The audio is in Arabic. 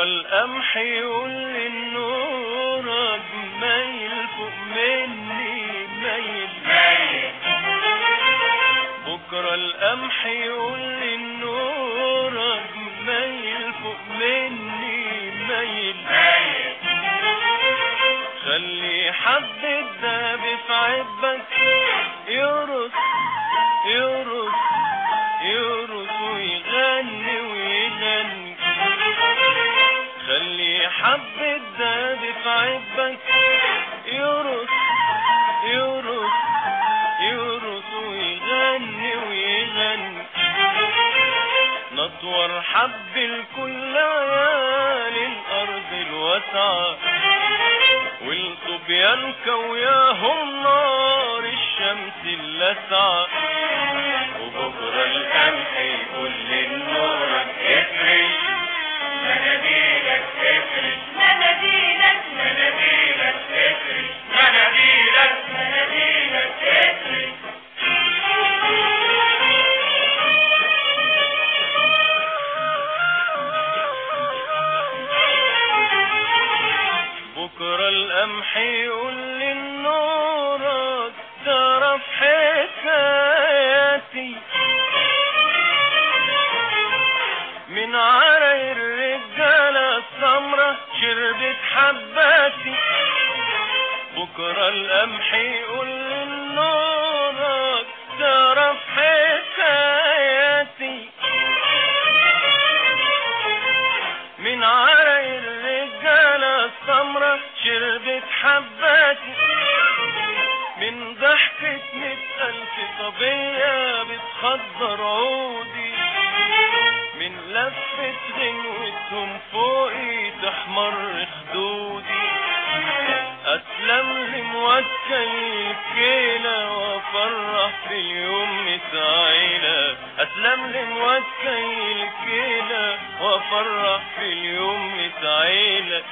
بكرة القمح يقول للنورك مايل فوق مني مايل بكرة القمح يقول للنورك مايل فوق مني مايل خلي حد الدهب في عبك الدهب في عبك. يرقص يرقص يرقص ويغني ويغني. نطور حب لكل عيال الأرض الواسعة. والصبيان كوياهم نار الشمس اللسعة. بكرة القمح يقول للنورك تعرف حكاياتي. من عرق الرجالة السمرة شربت حباتي. بكرة القمح يقول للنورك عالزرعودي من لفة غنوتهم فوقي تحمر خدودي. أسلم لموكل الكيلة وأفرح في اليوم نتعيلة أسلم لموكل الكيلة وأفرح في اليوم نتعيلة